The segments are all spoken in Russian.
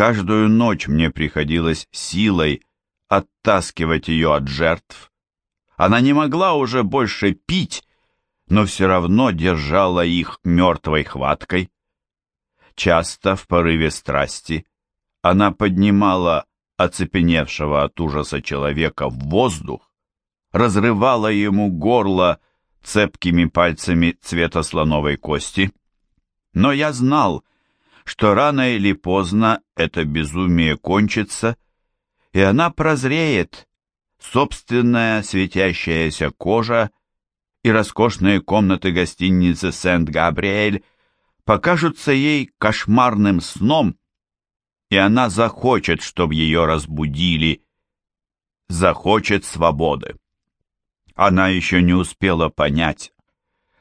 Каждую ночь мне приходилось силой оттаскивать ее от жертв. Она не могла уже больше пить, но все равно держала их мертвой хваткой. Часто в порыве страсти она поднимала оцепеневшего от ужаса человека в воздух, разрывала ему горло цепкими пальцами цвета слоновой кости. Но я знал, что рано или поздно это безумие кончится, и она прозреет, собственная светящаяся кожа и роскошные комнаты гостиницы Сент-Габриэль покажутся ей кошмарным сном, и она захочет, чтобы ее разбудили, захочет свободы. Она еще не успела понять,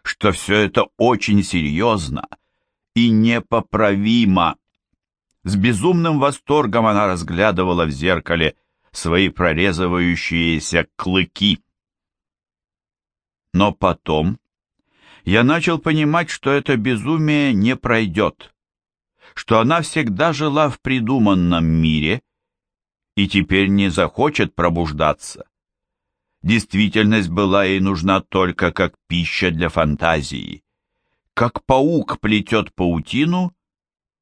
что все это очень серьезно и непоправимо. С безумным восторгом она разглядывала в зеркале свои прорезывающиеся клыки. Но потом я начал понимать, что это безумие не пройдет, что она всегда жила в придуманном мире и теперь не захочет пробуждаться. Действительность была ей нужна только как пища для фантазии. Как паук плетет паутину,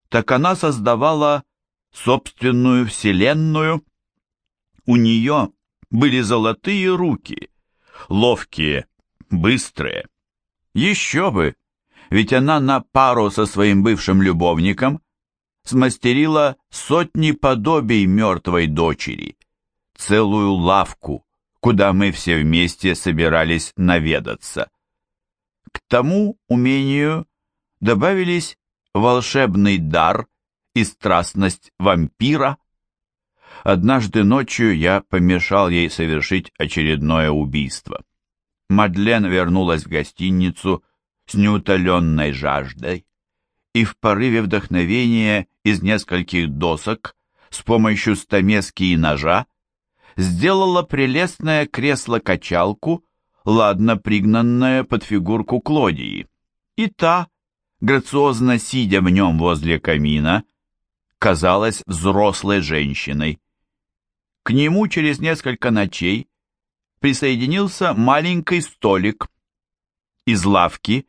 так она создавала собственную вселенную. У нее были золотые руки, ловкие, быстрые. Еще бы, ведь она на пару со своим бывшим любовником смастерила сотни подобий мертвой дочери, целую лавку, куда мы все вместе собирались наведаться. К тому умению добавились волшебный дар и страстность вампира. Однажды ночью я помешал ей совершить очередное убийство. Мадлен вернулась в гостиницу с неутоленной жаждой и в порыве вдохновения из нескольких досок с помощью стамески и ножа сделала прелестное кресло-качалку, ладно пригнанное под фигурку Клодии. И та, грациозно сидя в нем возле камина, казалась взрослой женщиной. К нему через несколько ночей присоединился маленький столик. Из лавки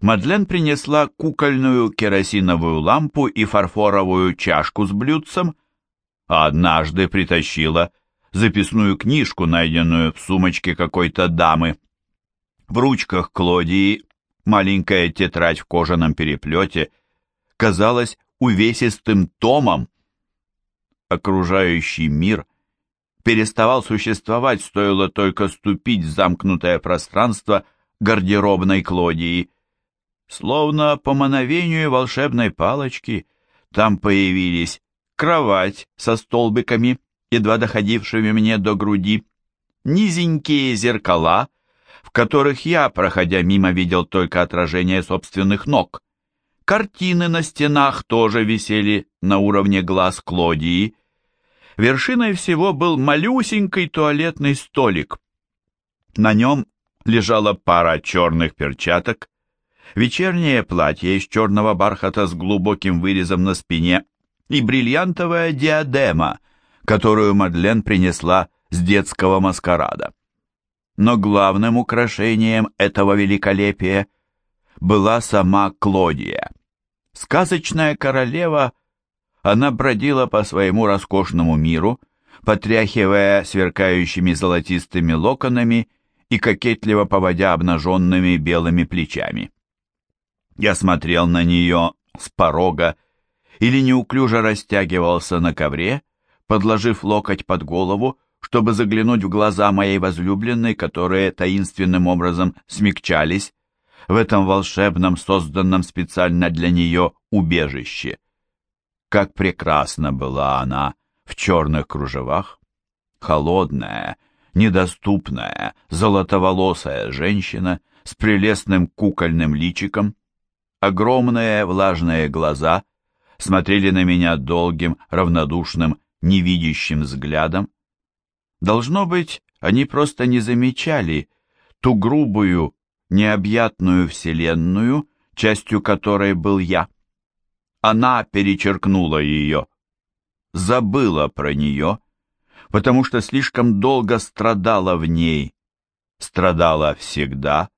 Мадлен принесла кукольную керосиновую лампу и фарфоровую чашку с блюдцем, а однажды притащила записную книжку, найденную в сумочке какой-то дамы. В ручках Клодии маленькая тетрадь в кожаном переплете казалась увесистым томом. Окружающий мир — переставал существовать, стоило только ступить в замкнутое пространство гардеробной Клодии. Словно по мановению волшебной палочки там появились кровать со столбиками, едва доходившими мне до груди, низенькие зеркала, в которых я, проходя мимо, видел только отражение собственных ног. Картины на стенах тоже висели на уровне глаз Клодии, Вершиной всего был малюсенький туалетный столик. На нем лежала пара черных перчаток, вечернее платье из черного бархата с глубоким вырезом на спине и бриллиантовая диадема, которую Мадлен принесла с детского маскарада. Но главным украшением этого великолепия была сама Клодия. Сказочная королева – она бродила по своему роскошному миру, потряхивая сверкающими золотистыми локонами и кокетливо поводя обнаженными белыми плечами. Я смотрел на нее с порога или неуклюже растягивался на ковре, подложив локоть под голову, чтобы заглянуть в глаза моей возлюбленной, которые таинственным образом смягчались в этом волшебном, созданном специально для нее убежище. Как прекрасна была она в черных кружевах! Холодная, недоступная, золотоволосая женщина с прелестным кукольным личиком. Огромные влажные глаза смотрели на меня долгим, равнодушным, невидящим взглядом. Должно быть, они просто не замечали ту грубую, необъятную вселенную, частью которой был я она перечеркнула ее. забыла про нее, потому что слишком долго страдала в ней, страдала всегда,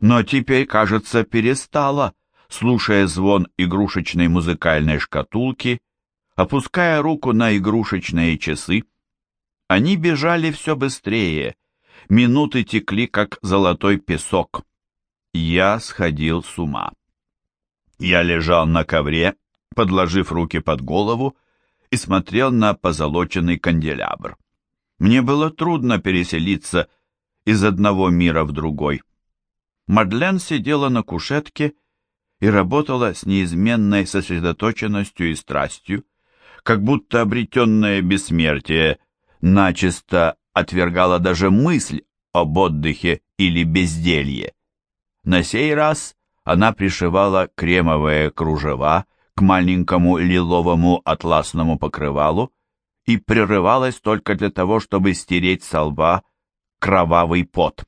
но теперь, кажется, перестала, слушая звон игрушечной музыкальной шкатулки, опуская руку на игрушечные часы. Они бежали все быстрее, минуты текли, как золотой песок. Я сходил с ума. Я лежал на ковре, подложив руки под голову, и смотрел на позолоченный канделябр. Мне было трудно переселиться из одного мира в другой. Мадлен сидела на кушетке и работала с неизменной сосредоточенностью и страстью, как будто обретенное бессмертие начисто отвергало даже мысль об отдыхе или безделье. На сей раз она пришивала кремовые кружева к маленькому лиловому атласному покрывалу и прерывалась только для того, чтобы стереть со лба кровавый пот.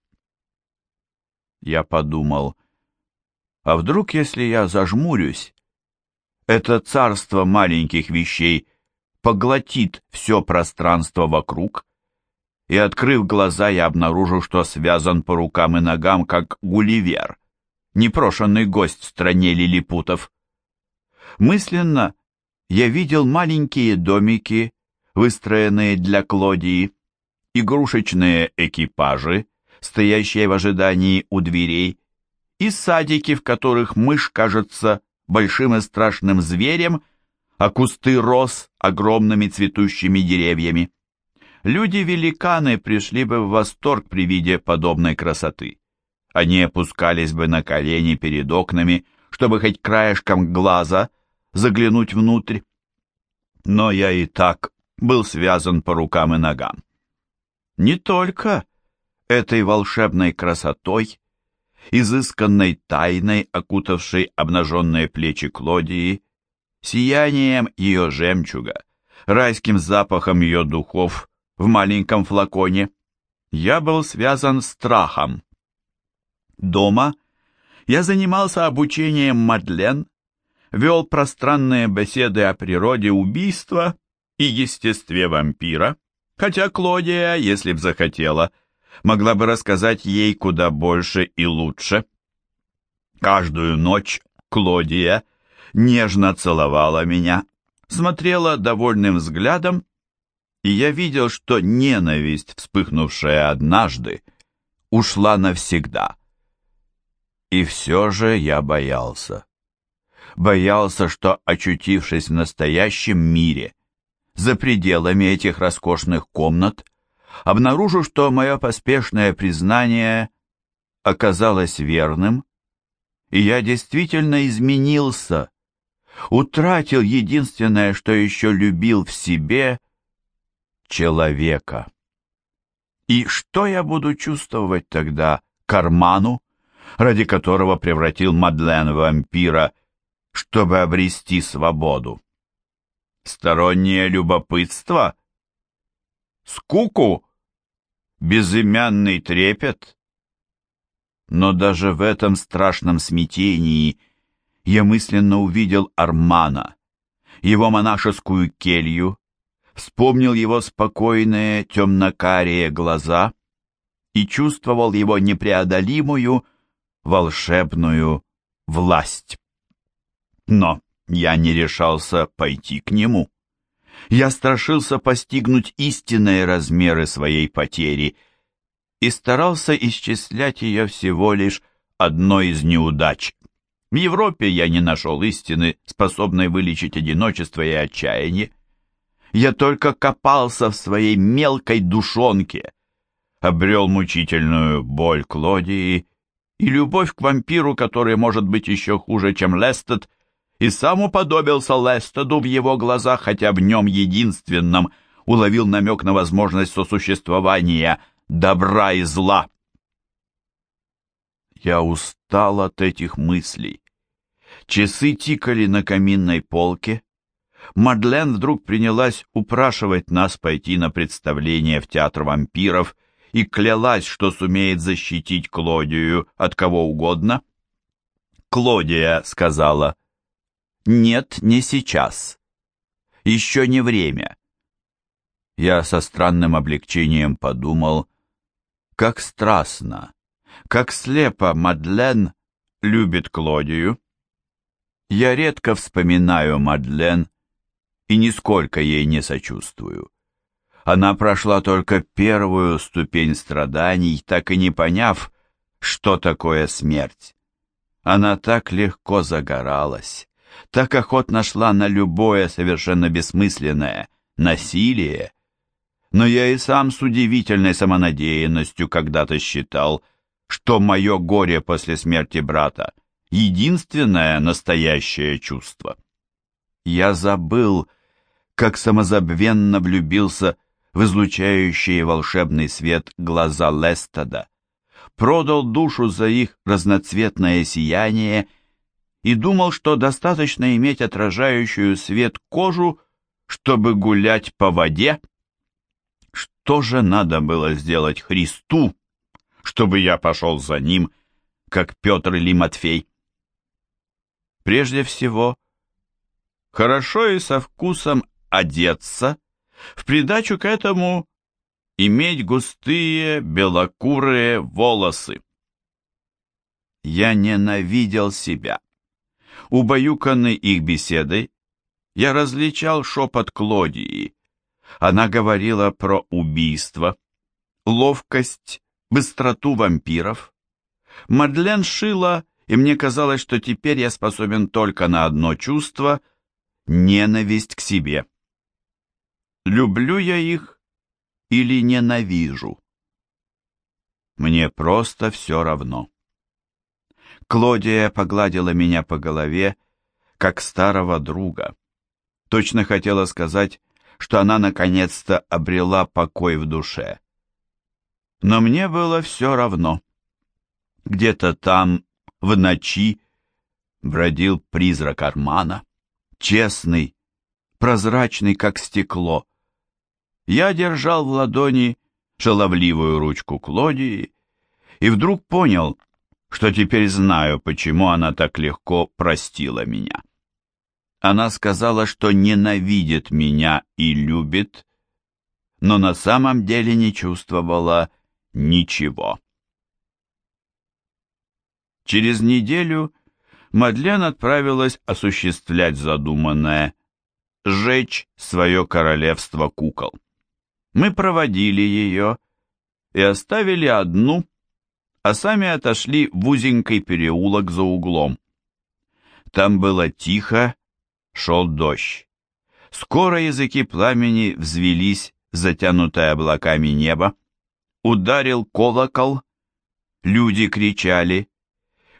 Я подумал, а вдруг, если я зажмурюсь, это царство маленьких вещей поглотит все пространство вокруг, и, открыв глаза, я обнаружил, что связан по рукам и ногам, как Гулливер, непрошенный гость в стране лилипутов. Мысленно я видел маленькие домики, выстроенные для Клодии, игрушечные экипажи, стоящие в ожидании у дверей, и садики, в которых мышь кажется большим и страшным зверем, а кусты роз огромными цветущими деревьями. Люди-великаны пришли бы в восторг при виде подобной красоты. Они опускались бы на колени перед окнами, чтобы хоть краешком глаза заглянуть внутрь. Но я и так был связан по рукам и ногам. Не только этой волшебной красотой, изысканной тайной, окутавшей обнаженные плечи Клодии, сиянием ее жемчуга, райским запахом ее духов в маленьком флаконе. Я был связан страхом. Дома я занимался обучением Мадлен, вел пространные беседы о природе убийства и естестве вампира, хотя Клодия, если б захотела, могла бы рассказать ей куда больше и лучше. Каждую ночь Клодия нежно целовала меня, смотрела довольным взглядом, и я видел, что ненависть, вспыхнувшая однажды, ушла навсегда. И все же я боялся. Боялся, что, очутившись в настоящем мире, за пределами этих роскошных комнат, обнаружу, что мое поспешное признание оказалось верным, и я действительно изменился, утратил единственное, что еще любил в себе — человека. И что я буду чувствовать тогда карману, ради которого превратил Мадлен в вампира, чтобы обрести свободу? Стороннее любопытство? Скуку? Безымянный трепет? Но даже в этом страшном смятении я мысленно увидел Армана, его монашескую келью, вспомнил его спокойные темно-карие глаза и чувствовал его непреодолимую волшебную власть. Но я не решался пойти к нему. Я страшился постигнуть истинные размеры своей потери и старался исчислять ее всего лишь одной из неудач. В Европе я не нашел истины, способной вылечить одиночество и отчаяние. Я только копался в своей мелкой душонке, обрел мучительную боль Клодии и любовь к вампиру, который может быть еще хуже, чем Лестед, и сам уподобился Лестеду в его глазах, хотя в нем единственном уловил намек на возможность сосуществования добра и зла. Я устал от этих мыслей. Часы тикали на каминной полке. Мадлен вдруг принялась упрашивать нас пойти на представление в театр вампиров и клялась, что сумеет защитить Клодию от кого угодно. Клодия сказала — «Нет, не сейчас. Еще не время. Я со странным облегчением подумал, как страстно, как слепо Мадлен любит Клодию. Я редко вспоминаю Мадлен и нисколько ей не сочувствую. Она прошла только первую ступень страданий, так и не поняв, что такое смерть. Она так легко загоралась, так охотно шла на любое совершенно бессмысленное насилие. Но я и сам с удивительной самонадеянностью когда-то считал, что мое горе после смерти брата — единственное настоящее чувство. Я забыл, как самозабвенно влюбился в излучающие волшебный свет глаза Лестада, продал душу за их разноцветное сияние и думал, что достаточно иметь отражающую свет кожу, чтобы гулять по воде. Что же надо было сделать Христу, чтобы я пошел за ним, как Петр или Матфей? Прежде всего, хорошо и со вкусом одеться, в придачу к этому иметь густые белокурые волосы. Я ненавидел себя. Убаюканный их беседой, я различал шепот Клодии. Она говорила про убийство, ловкость, быстроту вампиров. Мадлен шила, и мне казалось, что теперь я способен только на одно чувство — ненависть к себе. Люблю я их или ненавижу? Мне просто все равно. Клодия погладила меня по голове, как старого друга. Точно хотела сказать, что она наконец-то обрела покой в душе. Но мне было все равно. Где-то там, в ночи, бродил призрак Армана, честный, прозрачный, как стекло. Я держал в ладони шаловливую ручку Клодии и вдруг понял, что теперь знаю, почему она так легко простила меня. Она сказала, что ненавидит меня и любит, но на самом деле не чувствовала ничего. Через неделю Мадлен отправилась осуществлять задуманное – сжечь свое королевство кукол. Мы проводили ее и оставили одну – а сами отошли в узенький переулок за углом. Там было тихо, шел дождь. Скоро языки пламени взвелись затянутое облаками небо. Ударил колокол, люди кричали.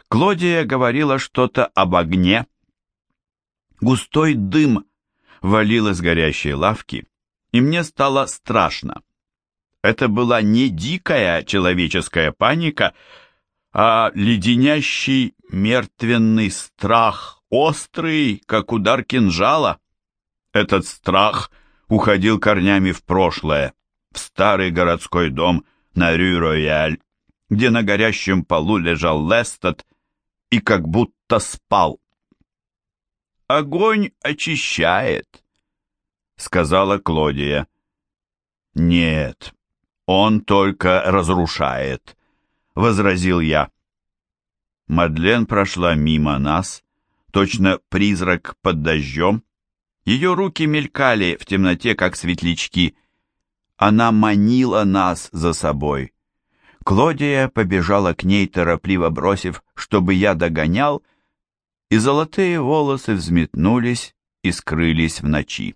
Клодия говорила что-то об огне. Густой дым валил из горящей лавки, и мне стало страшно. Это была не дикая человеческая паника, а леденящий мертвенный страх, острый, как удар кинжала. Этот страх уходил корнями в прошлое, в старый городской дом на Рю-Рояль, где на горящем полу лежал Лестед и как будто спал. «Огонь очищает», — сказала Клодия. «Нет, «Он только разрушает», — возразил я. Мадлен прошла мимо нас, точно призрак под дождем. Ее руки мелькали в темноте, как светлячки. Она манила нас за собой. Клодия побежала к ней, торопливо бросив, чтобы я догонял, и золотые волосы взметнулись и скрылись в ночи.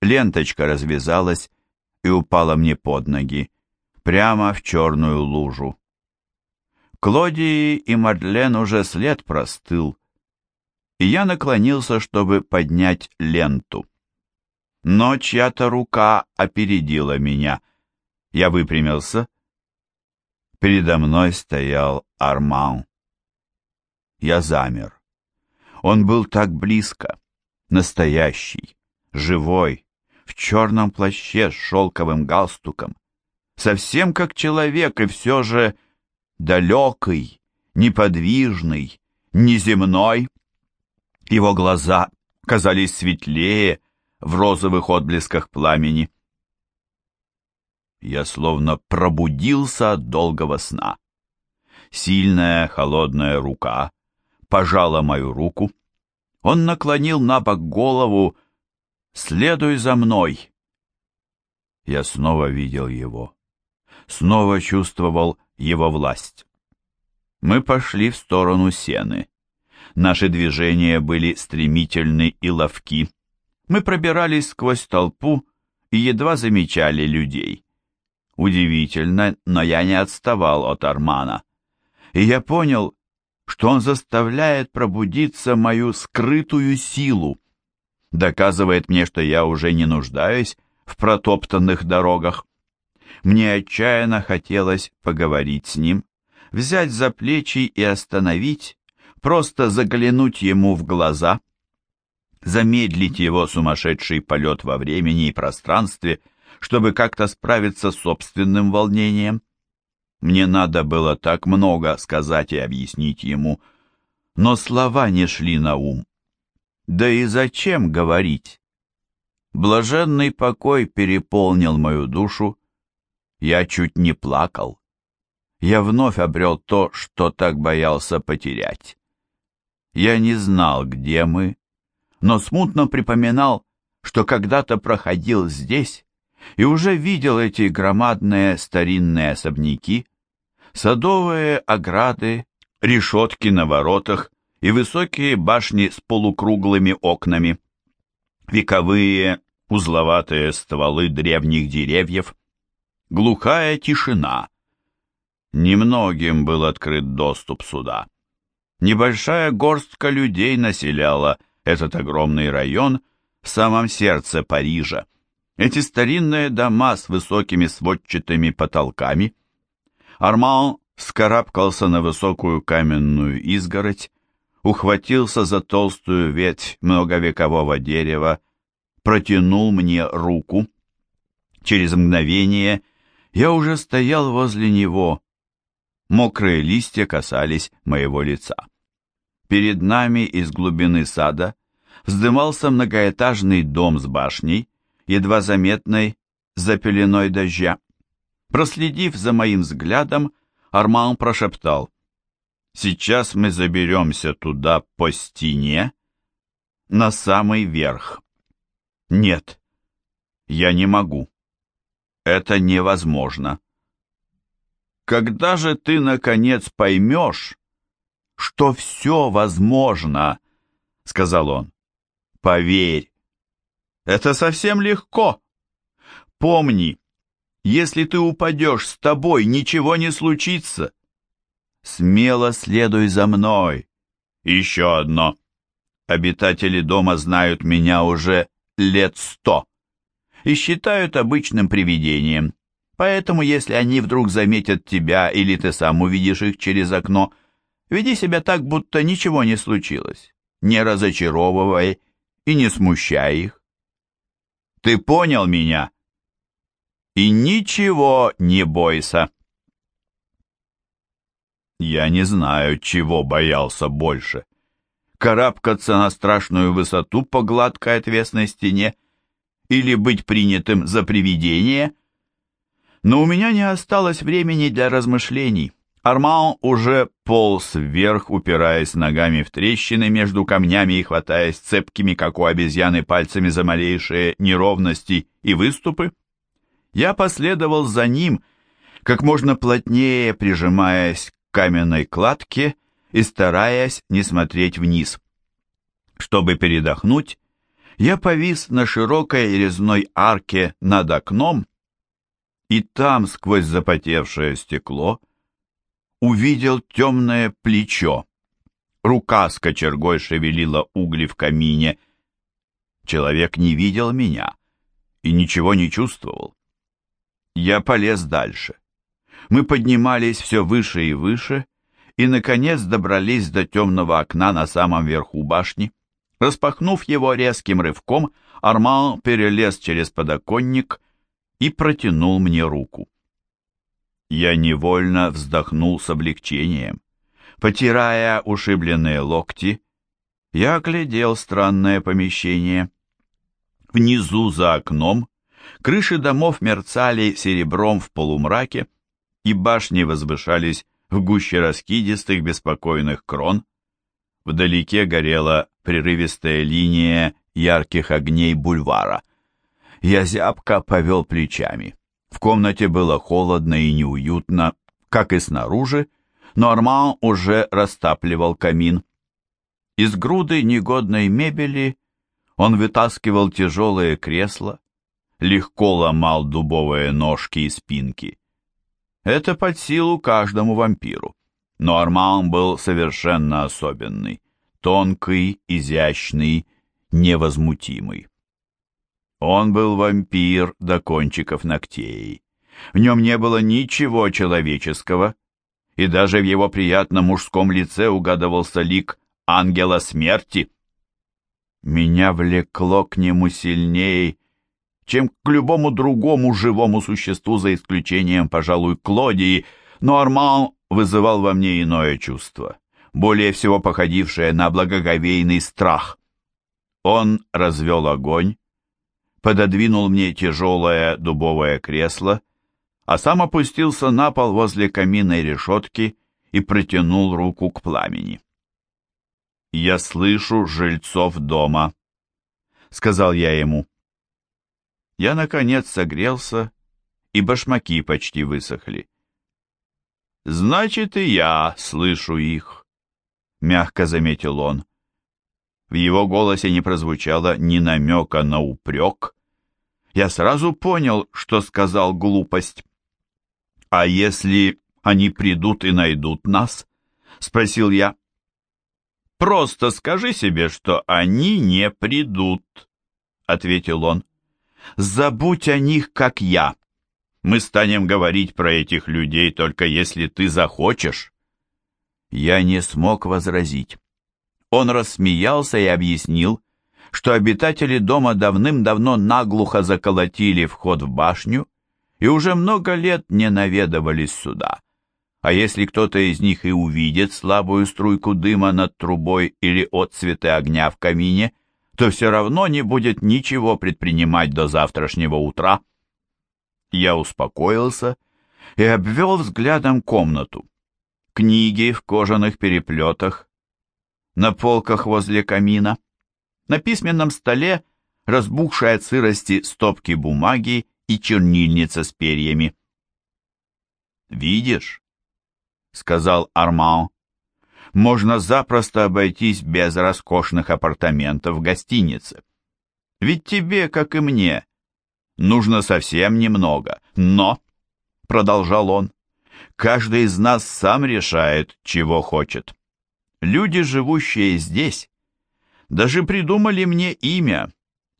Ленточка развязалась, и упала мне под ноги, прямо в черную лужу. Клодии и Мадлен уже след простыл, и я наклонился, чтобы поднять ленту. Но чья-то рука опередила меня. Я выпрямился. Передо мной стоял Арман. Я замер. Он был так близко, настоящий, живой, в черном плаще с шелковым галстуком, совсем как человек и все же далекий, неподвижный, неземной. Его глаза казались светлее, в розовых отблесках пламени. Я словно пробудился от долгого сна. Сильная холодная рука пожала мою руку. Он наклонил на бок голову «Следуй за мной!» Я снова видел его, снова чувствовал его власть. Мы пошли в сторону сены. Наши движения были стремительны и ловки. Мы пробирались сквозь толпу и едва замечали людей. Удивительно, но я не отставал от Армана. И я понял, что он заставляет пробудиться мою скрытую силу. Доказывает мне, что я уже не нуждаюсь в протоптанных дорогах. Мне отчаянно хотелось поговорить с ним, взять за плечи и остановить, просто заглянуть ему в глаза, замедлить его сумасшедший полет во времени и пространстве, чтобы как-то справиться с собственным волнением. Мне надо было так много сказать и объяснить ему, но слова не шли на ум. Да и зачем говорить? Блаженный покой переполнил мою душу, я чуть не плакал. Я вновь обрел то, что так боялся потерять. Я не знал, где мы, но смутно припоминал, что когда-то проходил здесь и уже видел эти громадные старинные особняки, садовые ограды, решетки на воротах и высокие башни с полукруглыми окнами, вековые узловатые стволы древних деревьев, глухая тишина. Немногим был открыт доступ сюда. Небольшая горстка людей населяла этот огромный район в самом сердце Парижа. Эти старинные дома с высокими сводчатыми потолками. Арман вскарабкался на высокую каменную изгородь, ухватился за толстую ветвь многовекового дерева, протянул мне руку. Через мгновение я уже стоял возле него. Мокрые листья касались моего лица. Перед нами из глубины сада вздымался многоэтажный дом с башней, едва заметной за пеленой дождя. Проследив за моим взглядом, Арман прошептал, «Сейчас мы заберемся туда по стене, на самый верх». «Нет, я не могу. Это невозможно». «Когда же ты, наконец, поймешь, что все возможно?» — сказал он. «Поверь, это совсем легко. Помни, если ты упадешь, с тобой ничего не случится. Смело следуй за мной. Еще одно. Обитатели дома знают меня уже лет сто и считают обычным привидением. Поэтому, если они вдруг заметят тебя или ты сам увидишь их через окно, веди себя так, будто ничего не случилось, не разочаровывай и не смущай их. Ты понял меня? И ничего не бойся. Я не знаю, чего боялся больше. Карабкаться на страшную высоту по гладкой отвесной стене или быть принятым за привидение. Но у меня не осталось времени для размышлений. Арман уже полз вверх, упираясь ногами в трещины между камнями и хватаясь цепкими, как у обезьяны, пальцами за малейшие неровности и выступы. Я последовал за ним, как можно плотнее прижимаясь каменной кладке и стараясь не смотреть вниз. Чтобы передохнуть, я повис на широкой резной арке над окном, и там, сквозь запотевшее стекло, увидел темное плечо. Рука с кочергой шевелила угли в камине. Человек не видел меня и ничего не чувствовал. Я полез дальше. Мы поднимались все выше и выше, и, наконец, добрались до темного окна на самом верху башни. Распахнув его резким рывком, Арман перелез через подоконник и протянул мне руку. Я невольно вздохнул с облегчением. Потирая ушибленные локти, я оглядел странное помещение. Внизу за окном крыши домов мерцали серебром в полумраке, и башни возвышались в гуще раскидистых беспокойных крон. Вдалеке горела прерывистая линия ярких огней бульвара. Я зябко повел плечами. В комнате было холодно и неуютно, как и снаружи, но Арман уже растапливал камин. Из груды негодной мебели он вытаскивал тяжелые кресла, легко ломал дубовые ножки и спинки. Это под силу каждому вампиру. Но Арман был совершенно особенный, тонкий, изящный, невозмутимый. Он был вампир до кончиков ногтей. В нем не было ничего человеческого, и даже в его приятном мужском лице угадывался лик ангела смерти. Меня влекло к нему сильнее, чем к любому другому живому существу, за исключением, пожалуй, Клодии, но Арман вызывал во мне иное чувство, более всего походившее на благоговейный страх. Он развел огонь, пододвинул мне тяжелое дубовое кресло, а сам опустился на пол возле каминной решетки и протянул руку к пламени. «Я слышу жильцов дома», — сказал я ему. Я, наконец, согрелся, и башмаки почти высохли. «Значит, и я слышу их», — мягко заметил он. В его голосе не прозвучало ни намека на упрек. Я сразу понял, что сказал глупость. «А если они придут и найдут нас?» — спросил я. «Просто скажи себе, что они не придут», — ответил он. «Забудь о них, как я. Мы станем говорить про этих людей только если ты захочешь». Я не смог возразить. Он рассмеялся и объяснил, что обитатели дома давным-давно наглухо заколотили вход в башню и уже много лет не наведывались сюда. А если кто-то из них и увидит слабую струйку дыма над трубой или отцветы огня в камине, то все равно не будет ничего предпринимать до завтрашнего утра. Я успокоился и обвел взглядом комнату. Книги в кожаных переплетах, на полках возле камина, на письменном столе разбухшая от сырости стопки бумаги и чернильница с перьями. «Видишь?» — сказал Арман. «Можно запросто обойтись без роскошных апартаментов в гостинице. Ведь тебе, как и мне, нужно совсем немного. Но, — продолжал он, — каждый из нас сам решает, чего хочет. Люди, живущие здесь, даже придумали мне имя,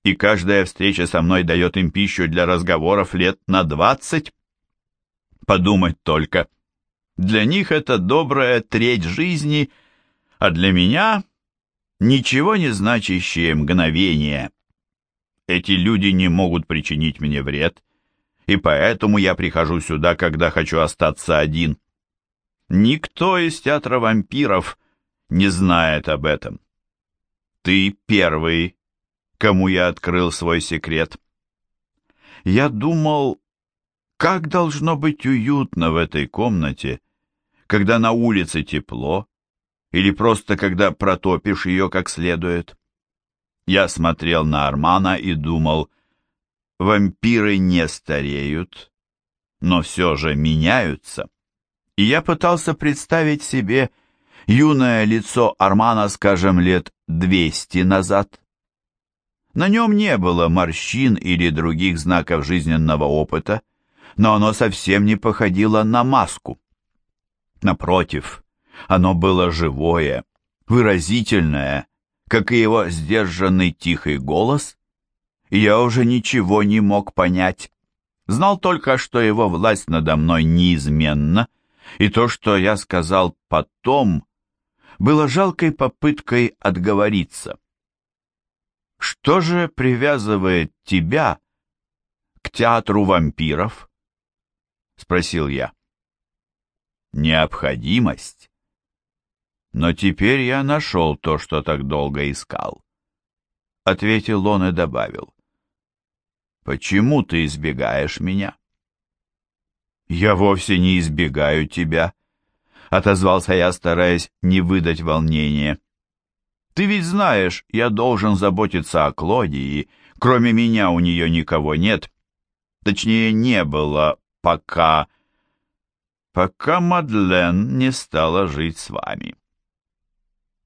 и каждая встреча со мной дает им пищу для разговоров лет на двадцать. Подумать только. Для них это добрая треть жизни, а для меня ничего не значащее мгновение. Эти люди не могут причинить мне вред, и поэтому я прихожу сюда, когда хочу остаться один. Никто из театра вампиров не знает об этом. Ты первый, кому я открыл свой секрет. Я думал, как должно быть уютно в этой комнате, когда на улице тепло, или просто когда протопишь ее как следует. Я смотрел на Армана и думал, вампиры не стареют, но все же меняются. И я пытался представить себе, юное лицо Армана, скажем, лет двести назад. На нем не было морщин или других знаков жизненного опыта, но оно совсем не походило на маску. Напротив, оно было живое, выразительное, как и его сдержанный тихий голос, я уже ничего не мог понять. Знал только, что его власть надо мной неизменна, и то, что я сказал потом, было жалкой попыткой отговориться. Что же привязывает тебя к театру вампиров? Спросил я. Необходимость. Но теперь я нашел то, что так долго искал. Ответил он и добавил. Почему ты избегаешь меня? Я вовсе не избегаю тебя, отозвался я, стараясь не выдать волнения. Ты ведь знаешь, я должен заботиться о Клодии. Кроме меня у нее никого нет. Точнее, не было, пока... Пока Мадлен не стала жить с вами.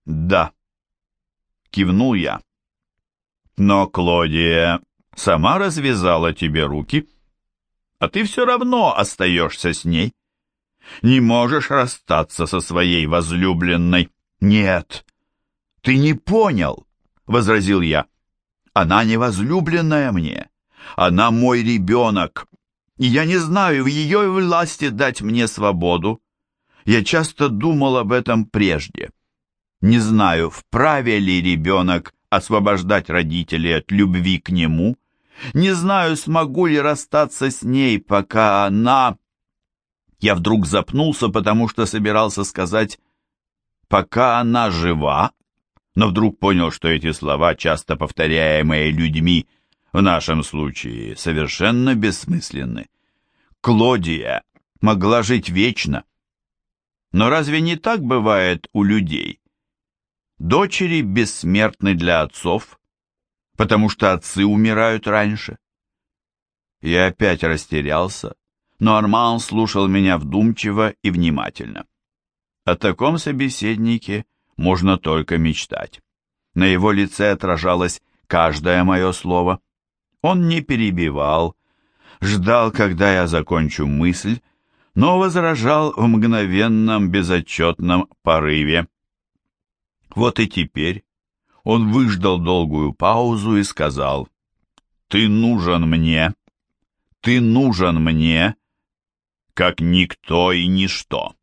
Да, кивнул я. Но Клодия сама развязала тебе руки, а ты все равно остаешься с ней. Не можешь расстаться со своей возлюбленной. Нет, ты не понял, — возразил я. Она не возлюбленная мне, она мой ребенок, и я не знаю, в ее власти дать мне свободу. Я часто думал об этом прежде. Не знаю, вправе ли ребенок освобождать родителей от любви к нему. Не знаю, смогу ли расстаться с ней, пока она... Я вдруг запнулся, потому что собирался сказать «пока она жива», но вдруг понял, что эти слова, часто повторяемые людьми, в нашем случае совершенно бессмысленны. Клодия могла жить вечно. Но разве не так бывает у людей? Дочери бессмертны для отцов, потому что отцы умирают раньше. Я опять растерялся, но Арман слушал меня вдумчиво и внимательно. О таком собеседнике можно только мечтать. На его лице отражалось каждое мое слово. Он не перебивал, ждал, когда я закончу мысль, но возражал в мгновенном безотчетном порыве. Вот и теперь он выждал долгую паузу и сказал, «Ты нужен мне, ты нужен мне, как никто и ничто».